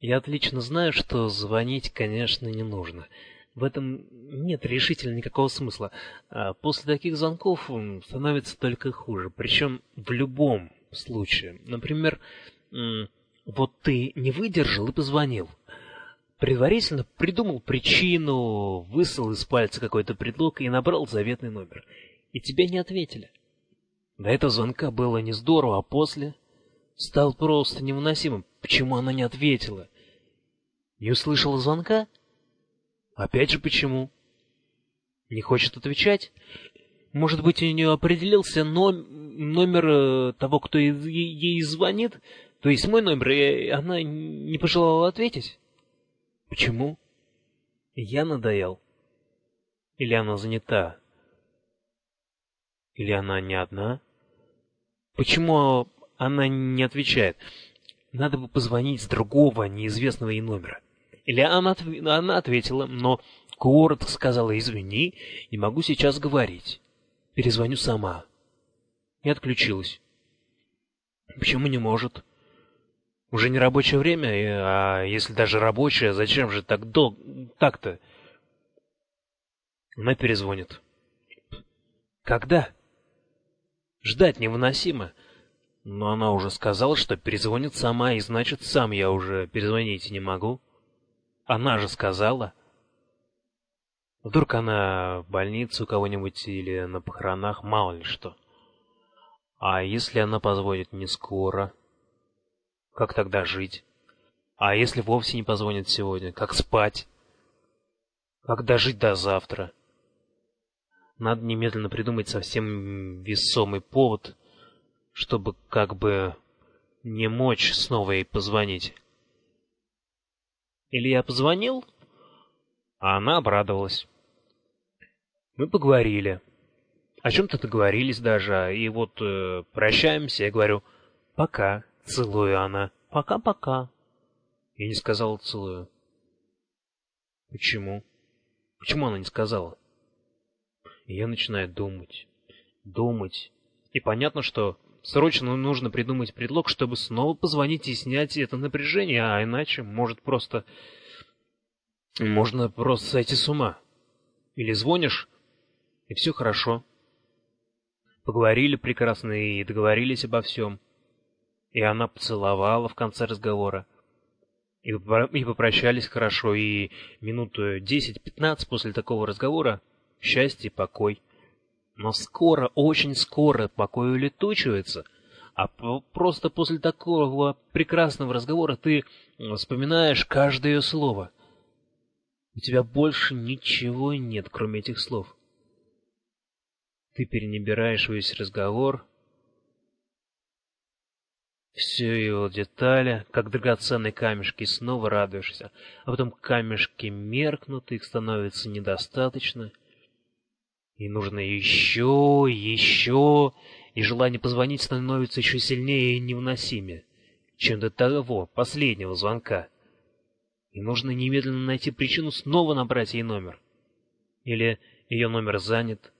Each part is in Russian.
Я отлично знаю, что звонить, конечно, не нужно. В этом нет решительно никакого смысла. А после таких звонков становится только хуже, причем в любом случае. Например, вот ты не выдержал и позвонил. Предварительно придумал причину, высыл из пальца какой-то предлог и набрал заветный номер. И тебе не ответили. До этого звонка было не здорово, а после стал просто невыносимым. Почему она не ответила? Не услышала звонка? Опять же почему? Не хочет отвечать? Может быть, у нее определился ном номер э, того, кто ей, звонит? То есть мой номер, и она не пожелала ответить? Почему? Я надоел. Или она занята? Или она не одна? Почему она не отвечает? Надо бы позвонить с другого, неизвестного ей номера. Или она, она ответила, но коротко сказала «извини, не могу сейчас говорить, перезвоню сама». И отключилась. Почему не может? Уже не рабочее время, а если даже рабочее, зачем же так дол... так-то? Она перезвонит. Когда? Ждать невыносимо. Но она уже сказала, что перезвонит сама, и значит, сам я уже перезвонить не могу. Она же сказала. Вдруг она в больнице у кого-нибудь или на похоронах, мало ли что. А если она позвонит не скоро? Как тогда жить? А если вовсе не позвонит сегодня, как спать? Как дожить до завтра? Надо немедленно придумать совсем весомый повод, чтобы как бы не мочь снова ей позвонить. Или я позвонил, а она обрадовалась. Мы поговорили. О чем-то договорились даже, и вот э, прощаемся, я говорю «пока», целую она «пока-пока». Я не сказала «целую». Почему? Почему она не сказала? И я начинаю думать, думать. И понятно, что срочно нужно придумать предлог, чтобы снова позвонить и снять это напряжение, а иначе может просто... Можно просто сойти с ума. Или звонишь, и все хорошо. Поговорили прекрасно и договорились обо всем. И она поцеловала в конце разговора. И, и попрощались хорошо, и минуту десять-пятнадцать после такого разговора счастье, покой. Но скоро, очень скоро покой улетучивается, а просто после такого прекрасного разговора ты вспоминаешь каждое ее слово. У тебя больше ничего нет, кроме этих слов. Ты перенабираешь весь разговор, все его детали, как драгоценные камешки, снова радуешься, а потом камешки меркнут, их становится недостаточно — и нужно еще, еще, и желание позвонить становится еще сильнее и невыносимее, чем до того последнего звонка. И нужно немедленно найти причину снова набрать ей номер. Или ее номер занят,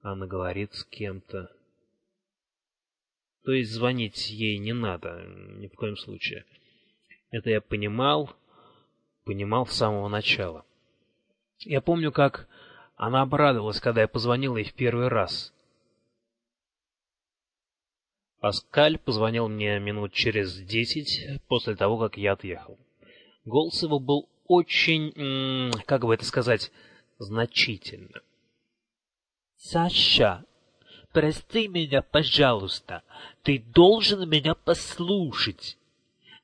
она говорит с кем-то. То есть звонить ей не надо, ни в коем случае. Это я понимал, понимал с самого начала. Я помню, как она обрадовалась, когда я позвонил ей в первый раз. Паскаль позвонил мне минут через десять после того, как я отъехал. Голос его был очень, как бы это сказать, значительно. «Саша, прости меня, пожалуйста. Ты должен меня послушать.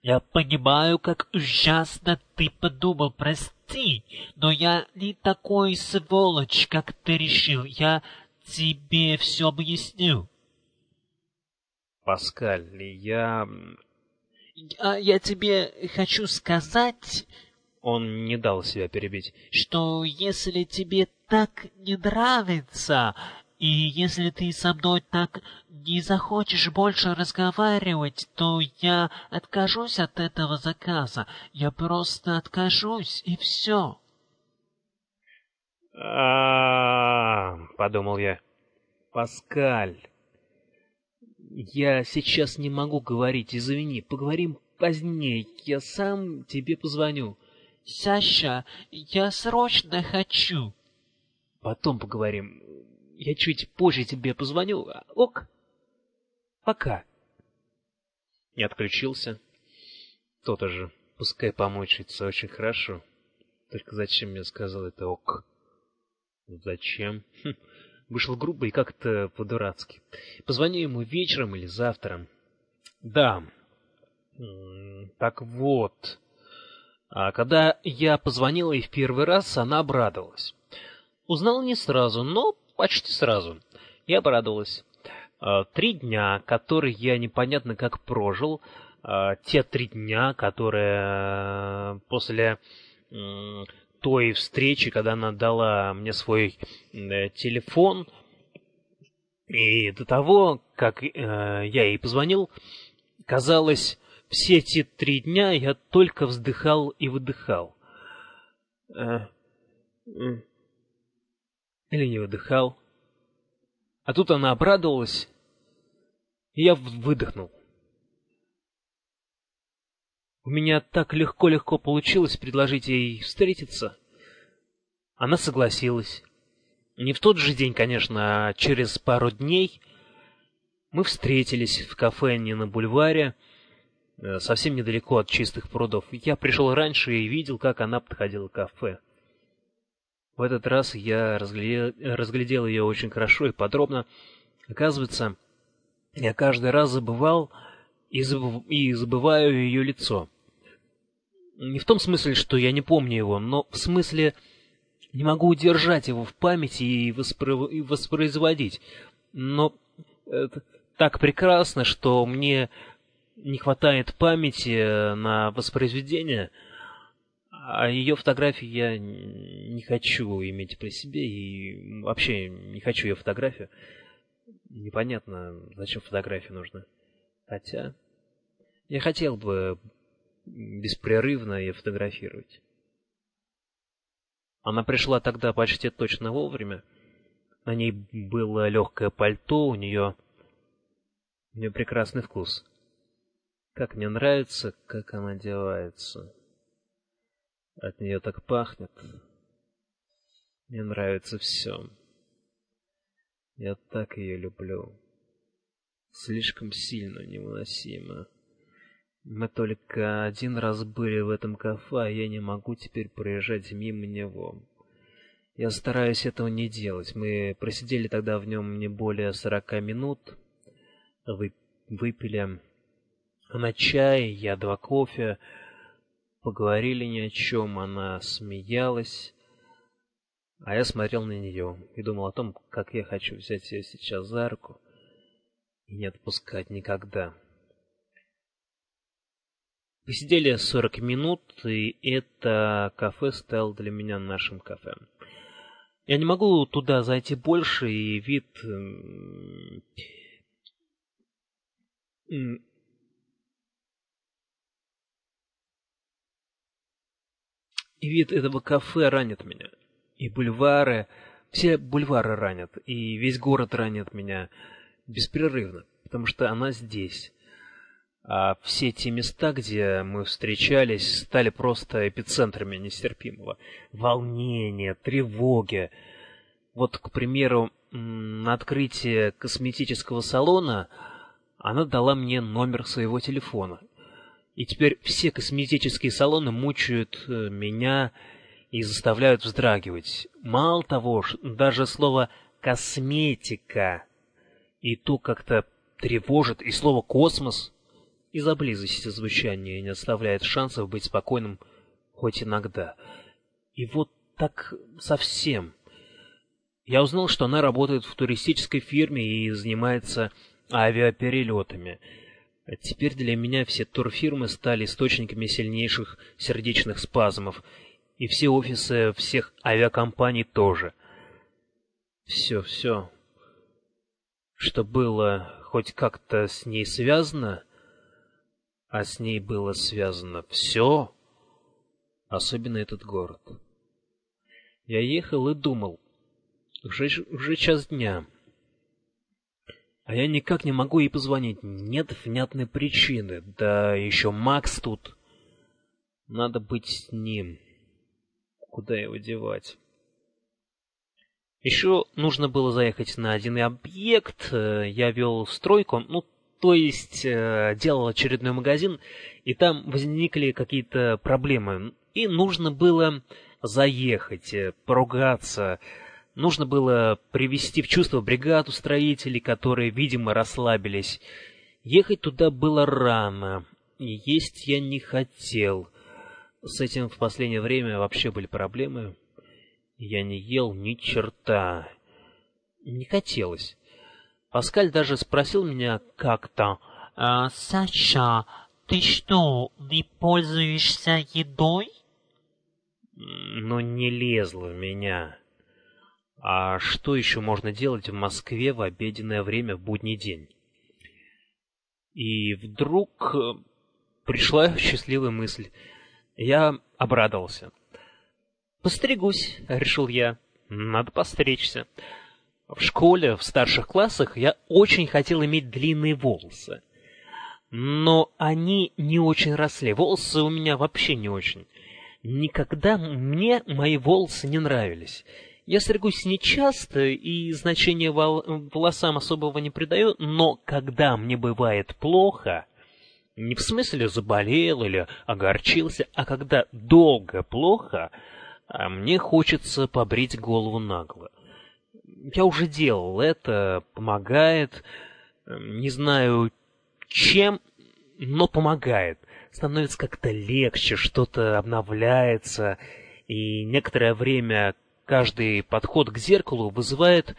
Я понимаю, как ужасно ты подумал, прости, но я не такой сволочь, как ты решил. Я тебе все объясню. Паскаль, я... я... Я тебе хочу сказать... Он не дал себя перебить. Что если тебе так не нравится, и если ты со мной так не захочешь больше разговаривать, то я откажусь от этого заказа. Я просто откажусь, и все. А, подумал я. Паскаль, я сейчас не могу говорить, извини, поговорим позднее. Я сам тебе позвоню. Саша, я срочно хочу. Потом поговорим. Я чуть позже тебе позвоню. Ок? Пока. И отключился. То-то же. Пускай помучается очень хорошо. Только зачем мне сказал это ок? Зачем? Хм. Вышел грубо и как-то по-дурацки. Позвоню ему вечером или завтра. Да. Так вот. А когда я позвонил ей в первый раз, она обрадовалась. Узнал не сразу, но почти сразу. Я обрадовалась. А, три дня, которые я непонятно как прожил, а, те три дня, которые э, после той встречи, когда она дала мне свой э, телефон, и до того, как э, я ей позвонил, казалось, все эти три дня я только вздыхал и выдыхал. Или не выдыхал. А тут она обрадовалась, и я выдохнул. У меня так легко-легко получилось предложить ей встретиться. Она согласилась. Не в тот же день, конечно, а через пару дней мы встретились в кафе не на бульваре, э, совсем недалеко от чистых прудов. Я пришел раньше и видел, как она подходила к кафе. В этот раз я разглядел, разглядел ее очень хорошо и подробно. Оказывается, я каждый раз забывал и, забыв... и забываю ее лицо. Не в том смысле, что я не помню его, но в смысле не могу удержать его в памяти и, воспро... и воспроизводить. Но это так прекрасно, что мне не хватает памяти на воспроизведение, а ее фотографии я не хочу иметь при себе и вообще не хочу ее фотографию. Непонятно, зачем фотография нужна. Хотя я хотел бы беспрерывно ее фотографировать. Она пришла тогда почти точно вовремя. На ней было легкое пальто, у нее... У нее прекрасный вкус. Как мне нравится, как она одевается. От нее так пахнет. Мне нравится все. Я так ее люблю. Слишком сильно, невыносимо. Мы только один раз были в этом кафе, а я не могу теперь проезжать мимо него. Я стараюсь этого не делать. Мы просидели тогда в нем не более сорока минут. Вы... Выпили она чай, я два кофе. Поговорили ни о чем, она смеялась. А я смотрел на нее и думал о том, как я хочу взять ее сейчас за руку и не отпускать никогда. Посидели 40 минут, и это кафе стало для меня нашим кафе. Я не могу туда зайти больше, и вид... И вид этого кафе ранит меня и бульвары, все бульвары ранят, и весь город ранит меня беспрерывно, потому что она здесь. А все те места, где мы встречались, стали просто эпицентрами нестерпимого волнения, тревоги. Вот, к примеру, на открытие косметического салона она дала мне номер своего телефона. И теперь все косметические салоны мучают э, меня и заставляют вздрагивать. Мало того, даже слово «косметика» и то как-то тревожит, и слово «космос» из-за близости звучания не оставляет шансов быть спокойным хоть иногда. И вот так совсем. Я узнал, что она работает в туристической фирме и занимается авиаперелетами. Теперь для меня все турфирмы стали источниками сильнейших сердечных спазмов, и все офисы всех авиакомпаний тоже. Все, все, что было хоть как-то с ней связано, а с ней было связано все, особенно этот город. Я ехал и думал, уже, уже час дня, А я никак не могу ей позвонить. Нет внятной причины. Да еще Макс тут. Надо быть с ним. Куда его девать? Еще нужно было заехать на один объект. Э, я вел стройку, ну, то есть э, делал очередной магазин, и там возникли какие-то проблемы. И нужно было заехать, э, поругаться, Нужно было привести в чувство бригаду строителей, которые, видимо, расслабились. Ехать туда было рано, и есть я не хотел. С этим в последнее время вообще были проблемы. Я не ел ни черта. Не хотелось. Паскаль даже спросил меня как-то. «А, «Саша, ты что, не пользуешься едой?» Но не лезло в меня. А что еще можно делать в Москве в обеденное время в будний день? И вдруг э, пришла счастливая мысль. Я обрадовался. «Постригусь», — решил я. «Надо постричься». В школе, в старших классах, я очень хотел иметь длинные волосы. Но они не очень росли. Волосы у меня вообще не очень. Никогда мне мои волосы не нравились. Я стригусь нечасто и значения волосам особого не придаю, но когда мне бывает плохо, не в смысле заболел или огорчился, а когда долго плохо, а мне хочется побрить голову нагло. Я уже делал это, помогает, не знаю чем, но помогает. Становится как-то легче, что-то обновляется, и некоторое время каждый подход к зеркалу вызывает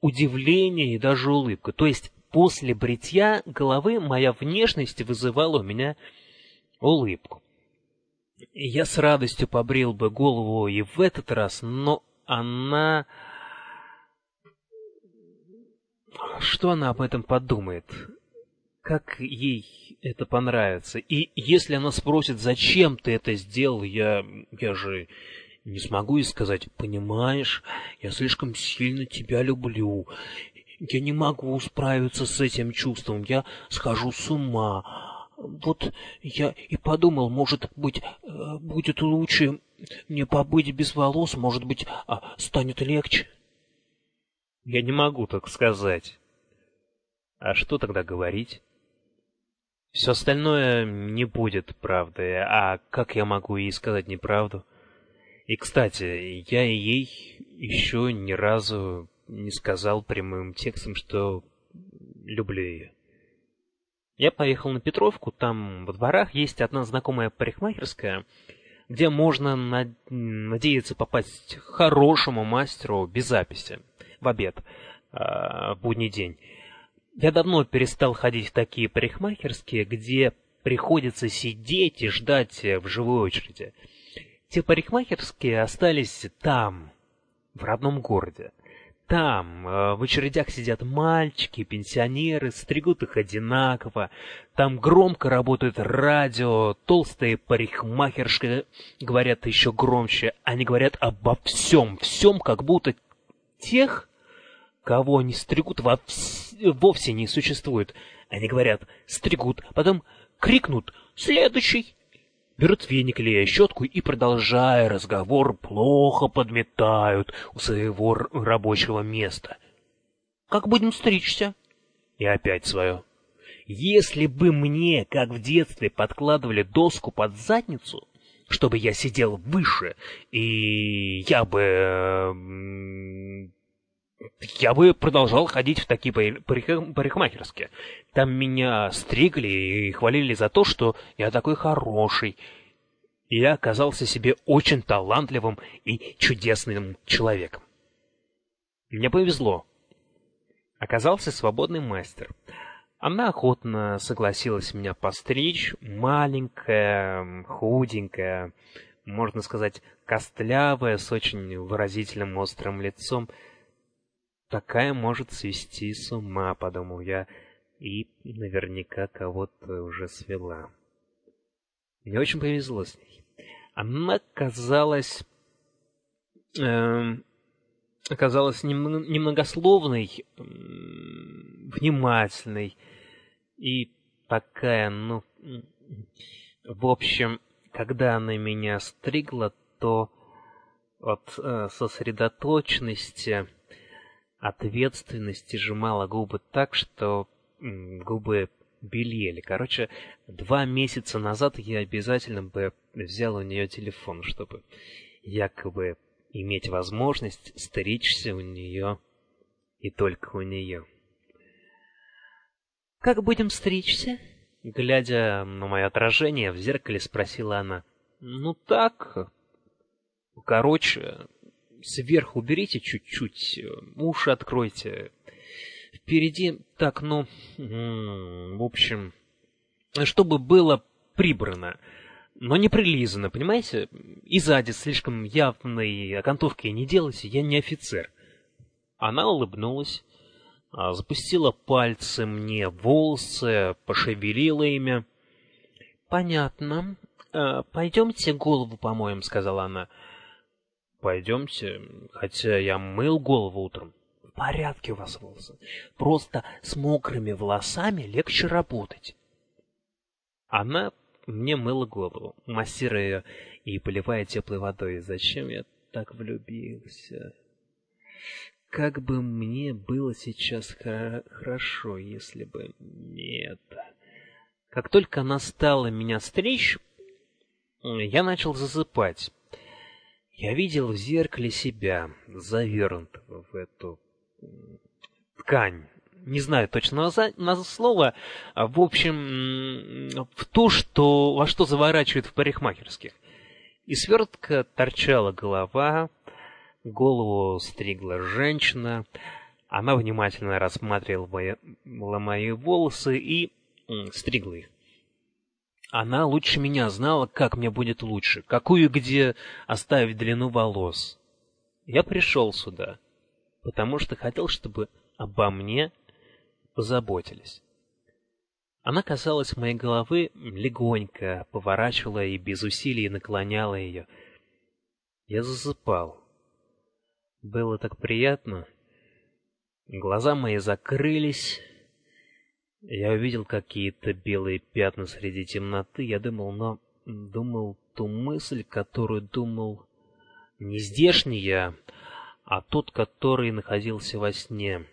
удивление и даже улыбку. То есть после бритья головы моя внешность вызывала у меня улыбку. Я с радостью побрил бы голову и в этот раз, но она... Что она об этом подумает? Как ей это понравится? И если она спросит, зачем ты это сделал, я, я же не смогу и сказать, понимаешь, я слишком сильно тебя люблю. Я не могу справиться с этим чувством, я схожу с ума. Вот я и подумал, может быть, э, будет лучше мне побыть без волос, может быть, а, станет легче. Я не могу так сказать. А что тогда говорить? Все остальное не будет правдой, а как я могу ей сказать неправду? И, кстати, я ей еще ни разу не сказал прямым текстом, что люблю ее. Я поехал на Петровку, там во дворах есть одна знакомая парикмахерская, где можно над... надеяться попасть хорошему мастеру без записи в обед, э, в будний день. Я давно перестал ходить в такие парикмахерские, где приходится сидеть и ждать в живой очереди. Те парикмахерские остались там, в родном городе. Там э, в очередях сидят мальчики, пенсионеры, стригут их одинаково. Там громко работает радио, толстые парикмахершки говорят еще громче. Они говорят обо всем, всем, как будто тех, кого они стригут, вовсе не существует. Они говорят «стригут», потом крикнут «следующий», берут веник или щетку и, продолжая разговор, плохо подметают у своего рабочего места. «Как будем стричься?» И опять свое. «Если бы мне, как в детстве, подкладывали доску под задницу, чтобы я сидел выше, и я бы я бы продолжал ходить в такие парикмахерские. Там меня стригли и хвалили за то, что я такой хороший. Я оказался себе очень талантливым и чудесным человеком. Мне повезло. Оказался свободный мастер. Она охотно согласилась меня постричь, маленькая, худенькая, можно сказать, костлявая, с очень выразительным острым лицом — Такая может свести с ума, подумал я, и наверняка кого-то уже свела. Мне очень повезло с ней. Она казалась... Э, оказалась немногословной, внимательной и такая, ну... В общем, когда она меня стригла, то от э, сосредоточенности, ответственности сжимала губы так, что губы белели. Короче, два месяца назад я обязательно бы взял у нее телефон, чтобы якобы иметь возможность стричься у нее и только у нее. «Как будем стричься?» Глядя на мое отражение в зеркале, спросила она. «Ну так, короче, сверху уберите чуть-чуть, уши откройте. Впереди так, ну, в общем, чтобы было прибрано, но не прилизано, понимаете? И сзади слишком явной окантовки не делайте, я не офицер». Она улыбнулась а, запустила пальцы мне волосы, пошевелила ими. «Понятно. А, пойдемте голову помоем», — сказала она. «Пойдемте, хотя я мыл голову утром». «В порядке у вас волосы. Просто с мокрыми волосами легче работать». Она мне мыла голову, массируя ее и поливая теплой водой. Зачем я так влюбился? Как бы мне было сейчас хорошо, если бы нет. Как только она стала меня стричь, я начал засыпать. Я видел в зеркале себя, завернутого в эту ткань. Не знаю точно на слова, в общем, в то, что во что заворачивают в парикмахерских. И свертка торчала голова, Голову стригла женщина. Она внимательно рассматривала мои волосы и стригла их. Она лучше меня знала, как мне будет лучше, какую где оставить длину волос. Я пришел сюда, потому что хотел, чтобы обо мне позаботились. Она касалась моей головы легонько, поворачивала и без усилий наклоняла ее. Я засыпал. Было так приятно. Глаза мои закрылись. Я увидел какие-то белые пятна среди темноты. Я думал, но думал ту мысль, которую думал не здешний я, а тот, который находился во сне.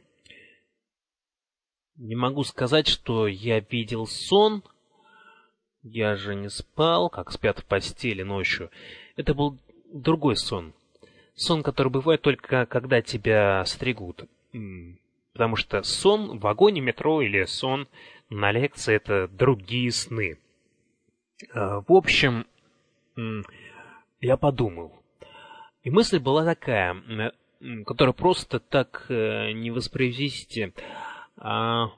Не могу сказать, что я видел сон. Я же не спал, как спят в постели ночью. Это был другой сон сон, который бывает только когда тебя стригут. Потому что сон в вагоне метро или сон на лекции — это другие сны. А, в общем, я подумал. И мысль была такая, которую просто так э, не воспроизвести. А,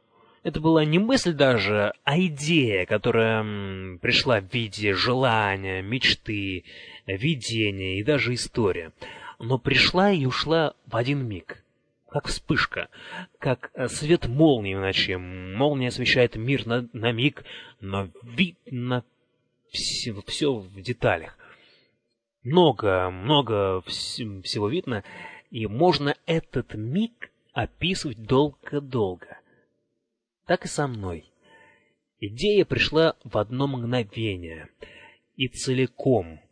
это была не мысль даже, а идея, которая пришла в виде желания, мечты, видения и даже история но пришла и ушла в один миг, как вспышка, как э, свет молнии в ночи. Молния освещает мир на, на миг, но видно все, все в деталях. Много, много вс всего видно, и можно этот миг описывать долго-долго. Так и со мной. Идея пришла в одно мгновение и целиком —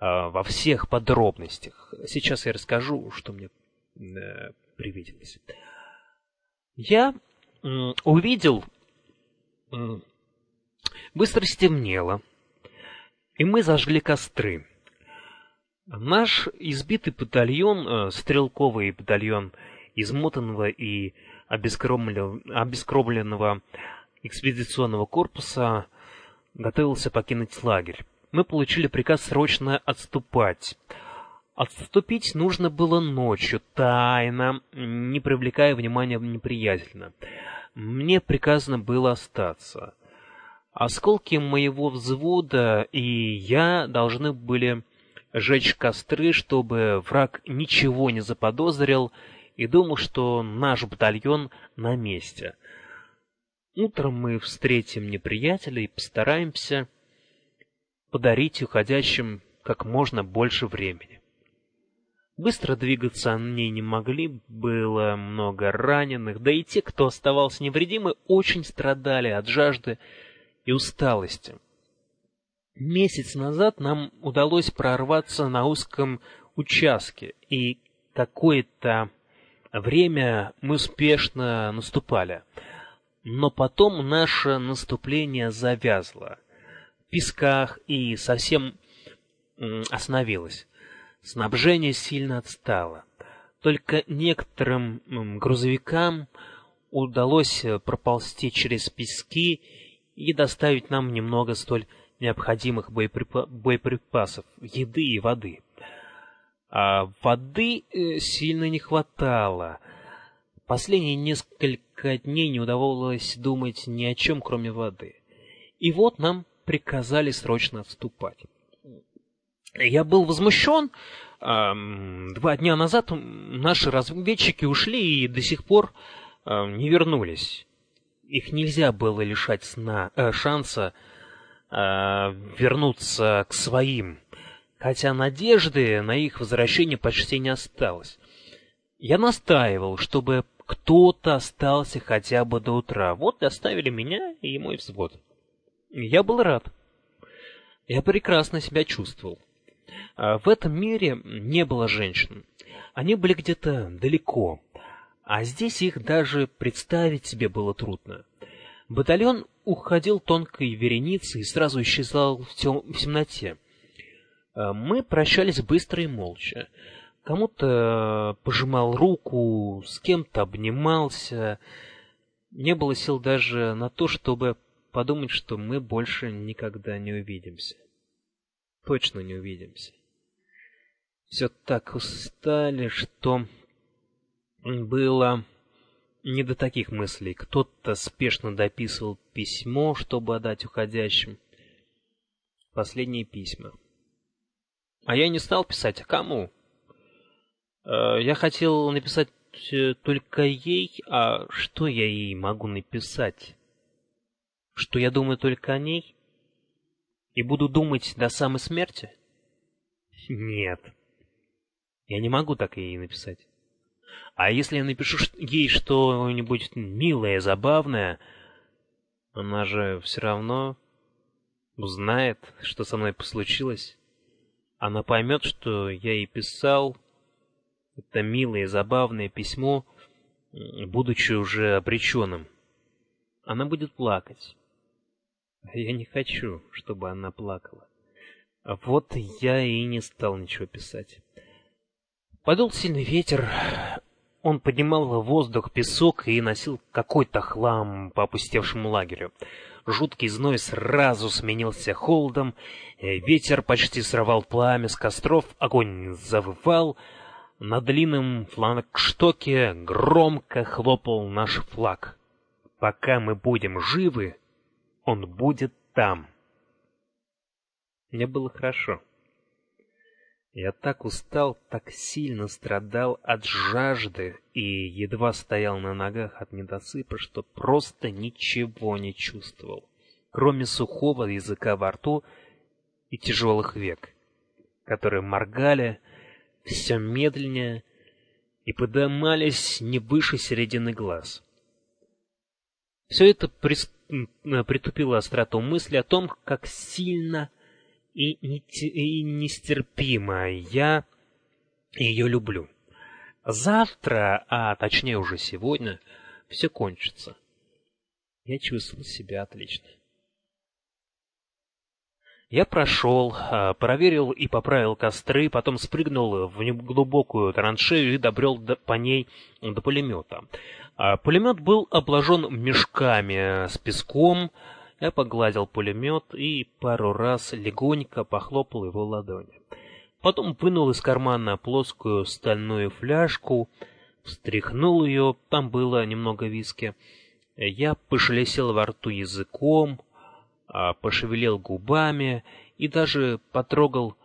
а, во всех подробностях. Сейчас я расскажу, что мне э, привиделось. Я увидел, быстро стемнело, и мы зажгли костры. Наш избитый батальон, э, стрелковый батальон измотанного и обескровленного экспедиционного корпуса, готовился покинуть лагерь мы получили приказ срочно отступать. Отступить нужно было ночью, тайно, не привлекая внимания неприятеля. Мне приказано было остаться. Осколки моего взвода и я должны были жечь костры, чтобы враг ничего не заподозрил и думал, что наш батальон на месте. Утром мы встретим неприятеля и постараемся подарить уходящим как можно больше времени. Быстро двигаться они не могли, было много раненых, да и те, кто оставался невредимы, очень страдали от жажды и усталости. Месяц назад нам удалось прорваться на узком участке, и какое-то время мы успешно наступали. Но потом наше наступление завязло в песках и совсем остановилось. Снабжение сильно отстало. Только некоторым грузовикам удалось э, проползти через пески и доставить нам немного столь необходимых боеприпасов, еды и воды. А воды э, сильно не хватало. Последние несколько дней не удавалось думать ни о чем, кроме воды. И вот нам приказали срочно отступать. Я был возмущен. Два дня назад наши разведчики ушли и до сих пор не вернулись. Их нельзя было лишать сна, э, шанса э, вернуться к своим, хотя надежды на их возвращение почти не осталось. Я настаивал, чтобы кто-то остался хотя бы до утра. Вот оставили меня и мой взвод. Я был рад. Я прекрасно себя чувствовал. А, в этом мире не было женщин. Они были где-то далеко, а здесь их даже представить себе было трудно. Батальон уходил тонкой вереницей и сразу исчезал в, тем... в темноте. А, мы прощались быстро и молча. Кому-то пожимал руку, с кем-то обнимался. Не было сил даже на то, чтобы подумать, что мы больше никогда не увидимся. Точно не увидимся все так устали, что было не до таких мыслей. Кто-то спешно дописывал письмо, чтобы отдать уходящим. Последние письма. А я не стал писать, а кому? Э, я хотел написать э, только ей, а что я ей могу написать? Что я думаю только о ней? И буду думать до самой смерти? Нет. Я не могу так ей написать. А если я напишу ей что-нибудь милое, забавное, она же все равно узнает, что со мной случилось. Она поймет, что я ей писал это милое, забавное письмо, будучи уже обреченным. Она будет плакать. Я не хочу, чтобы она плакала. Вот я и не стал ничего писать. Подул сильный ветер. Он поднимал в воздух песок и носил какой-то хлам по опустевшему лагерю. Жуткий зной сразу сменился холодом, ветер почти срывал пламя с костров, огонь завывал. На длинном флагштоке громко хлопал наш флаг. Пока мы будем живы, он будет там. Мне было хорошо. Я так устал, так сильно страдал от жажды и едва стоял на ногах от недосыпа, что просто ничего не чувствовал, кроме сухого языка во рту и тяжелых век, которые моргали все медленнее и подымались не выше середины глаз. Все это притупило остроту мысли о том, как сильно и, и нестерпимо. Я ее люблю. Завтра, а точнее уже сегодня, все кончится. Я чувствовал себя отлично. Я прошел, а, проверил и поправил костры, потом спрыгнул в неглубокую траншею и добрел до, по ней до пулемета. А пулемет был обложен мешками с песком, я погладил пулемет и пару раз легонько похлопал его ладони. Потом вынул из кармана плоскую стальную фляжку, встряхнул ее, там было немного виски. Я пошелестел во рту языком, пошевелил губами и даже потрогал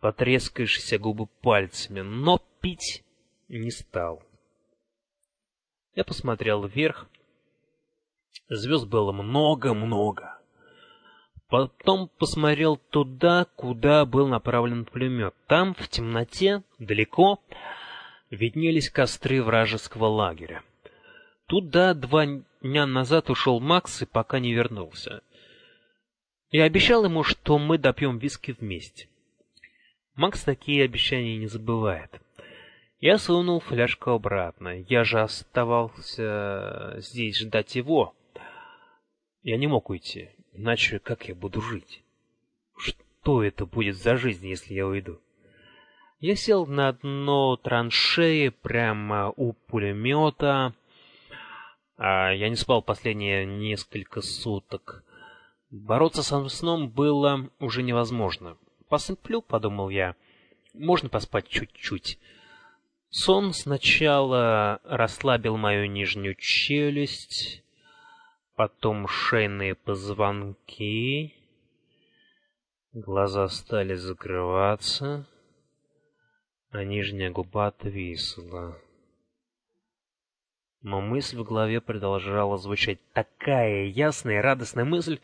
потрескавшиеся губы пальцами, но пить не стал. Я посмотрел вверх, Звезд было много-много. Потом посмотрел туда, куда был направлен пулемет. Там, в темноте, далеко, виднелись костры вражеского лагеря. Туда два дня назад ушел Макс и пока не вернулся. Я обещал ему, что мы допьем виски вместе. Макс такие обещания не забывает. Я сунул фляжку обратно. Я же оставался здесь ждать его. Я не мог уйти, иначе как я буду жить? Что это будет за жизнь, если я уйду? Я сел на дно траншеи прямо у пулемета. А я не спал последние несколько суток. Бороться со сном было уже невозможно. Посыплю, подумал я. Можно поспать чуть-чуть. Сон сначала расслабил мою нижнюю челюсть, потом шейные позвонки. Глаза стали закрываться, а нижняя губа отвисла. Но мысль в голове продолжала звучать такая ясная и радостная мысль,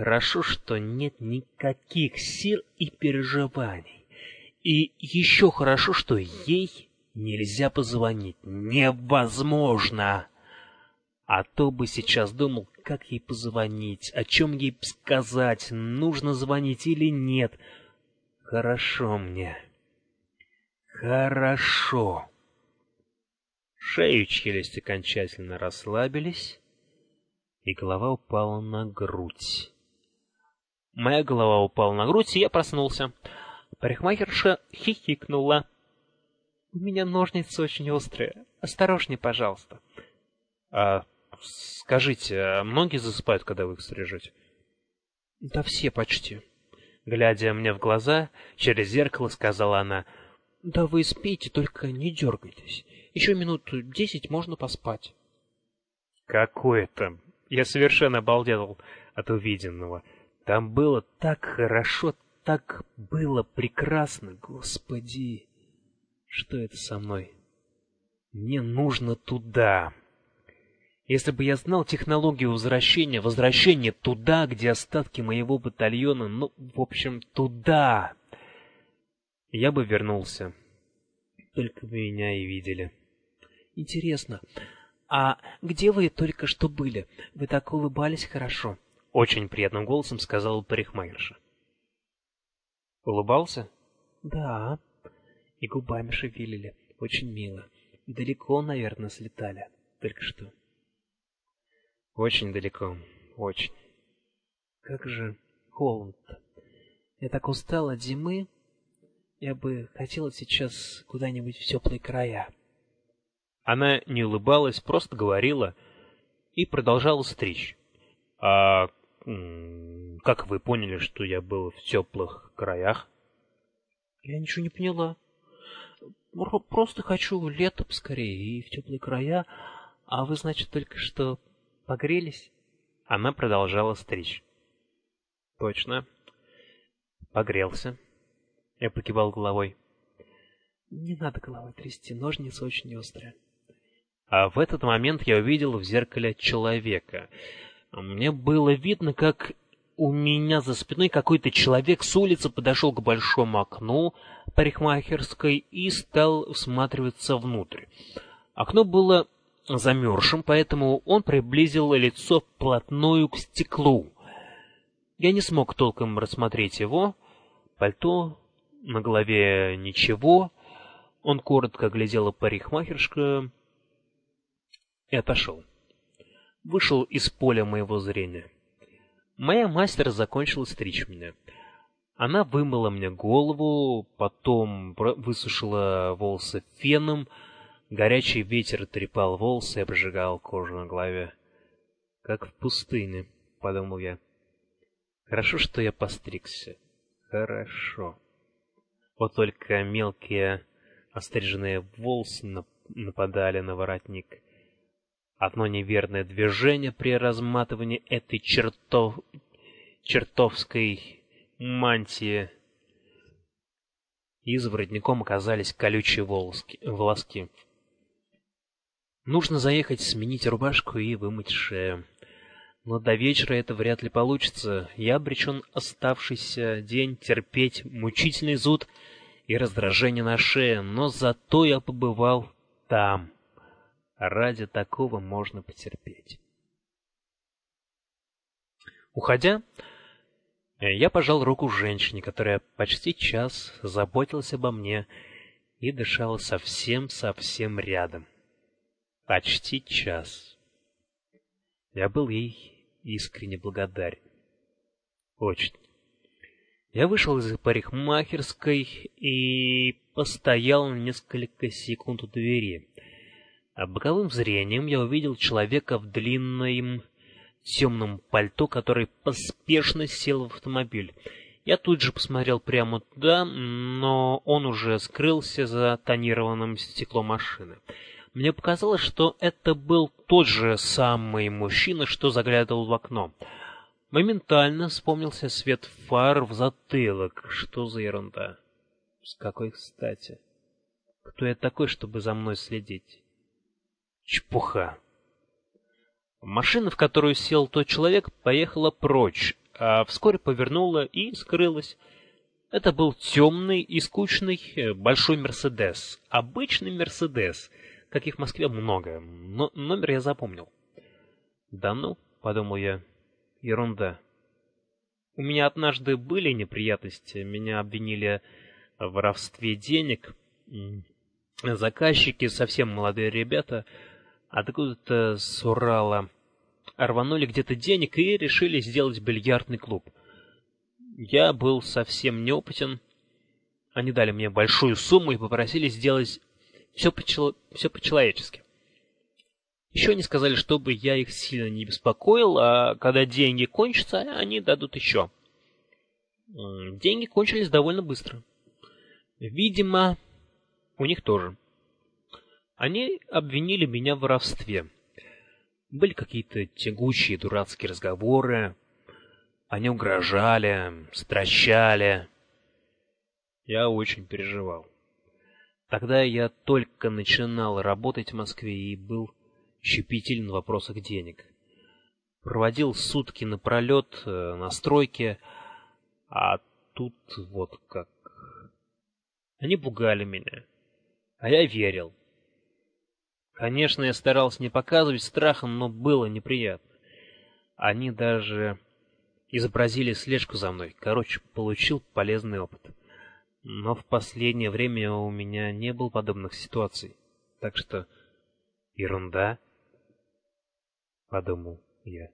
Хорошо, что нет никаких сил и переживаний. И еще хорошо, что ей нельзя позвонить. Невозможно! А то бы сейчас думал, как ей позвонить, о чем ей сказать, нужно звонить или нет. Хорошо мне. Хорошо. Шею челюсть окончательно расслабились, и голова упала на грудь. Моя голова упала на грудь, и я проснулся. Парикмахерша хихикнула. «У меня ножницы очень острые. Осторожней, пожалуйста». «А скажите, а многие засыпают, когда вы их стрижете?» «Да все почти». Глядя мне в глаза, через зеркало сказала она, «Да вы спите, только не дергайтесь. Еще минут десять можно поспать». Какое-то... Я совершенно обалдел от увиденного. Там было так хорошо, так было прекрасно, господи. Что это со мной? Мне нужно туда. Если бы я знал технологию возвращения, возвращения туда, где остатки моего батальона, ну, в общем, туда, я бы вернулся. Только меня и видели. Интересно, а где вы только что были? Вы так улыбались хорошо. — очень приятным голосом сказала парикмахерша. Улыбался? Да. И губами шевелили. Очень мило. Далеко, наверное, слетали. Только что. Очень далеко. Очень. Как же холодно. Я так устал от зимы. Я бы хотела сейчас куда-нибудь в теплые края. Она не улыбалась, просто говорила и продолжала стричь. А как вы поняли, что я был в теплых краях? Я ничего не поняла. Просто хочу лето поскорее и в теплые края, а вы, значит, только что погрелись? Она продолжала стричь. Точно. Погрелся. Я покивал головой. Не надо головой трясти, ножницы очень острые. А в этот момент я увидел в зеркале человека — мне было видно, как у меня за спиной какой-то человек с улицы подошел к большому окну парикмахерской и стал всматриваться внутрь. Окно было замерзшим, поэтому он приблизил лицо вплотную к стеклу. Я не смог толком рассмотреть его. Пальто, на голове ничего. Он коротко глядела парикмахерская и отошел вышел из поля моего зрения. Моя мастер закончила стричь меня. Она вымыла мне голову, потом высушила волосы феном, горячий ветер трепал волосы и обжигал кожу на голове. Как в пустыне, подумал я. Хорошо, что я постригся. Хорошо. Вот только мелкие остриженные волосы нападали на воротник. Одно неверное движение при разматывании этой чертов... чертовской мантии. И за воротником оказались колючие волоски... волоски. Нужно заехать, сменить рубашку и вымыть шею. Но до вечера это вряд ли получится. Я обречен оставшийся день терпеть мучительный зуд и раздражение на шее, но зато я побывал там. Ради такого можно потерпеть. Уходя, я пожал руку женщине, которая почти час заботилась обо мне и дышала совсем-совсем рядом. Почти час. Я был ей искренне благодарен. Очень. Я вышел из парикмахерской и постоял несколько секунд у двери. А боковым зрением я увидел человека в длинном темном пальто, который поспешно сел в автомобиль. Я тут же посмотрел прямо туда, но он уже скрылся за тонированным стеклом машины. Мне показалось, что это был тот же самый мужчина, что заглядывал в окно. Моментально вспомнился свет фар в затылок. Что за ерунда? С какой кстати? Кто я такой, чтобы за мной следить? Чепуха. Машина, в которую сел тот человек, поехала прочь, а вскоре повернула и скрылась. Это был темный и скучный э, большой Мерседес. Обычный Мерседес, каких в Москве много, но номер я запомнил. «Да ну», — подумал я, — «ерунда». У меня однажды были неприятности, меня обвинили в воровстве денег. Заказчики, совсем молодые ребята, откуда-то с Урала рванули где-то денег и решили сделать бильярдный клуб. Я был совсем неопытен. Они дали мне большую сумму и попросили сделать все, по все по-человечески. Еще они сказали, чтобы я их сильно не беспокоил, а когда деньги кончатся, они дадут еще. Деньги кончились довольно быстро. Видимо, у них тоже. Они обвинили меня в воровстве. Были какие-то тягучие дурацкие разговоры. Они угрожали, стращали. Я очень переживал. Тогда я только начинал работать в Москве и был щепетилен в вопросах денег. Проводил сутки напролет э, на стройке, а тут вот как. Они пугали меня, а я верил. Конечно, я старался не показывать страха, но было неприятно. Они даже изобразили слежку за мной. Короче, получил полезный опыт. Но в последнее время у меня не было подобных ситуаций. Так что ерунда, подумал я.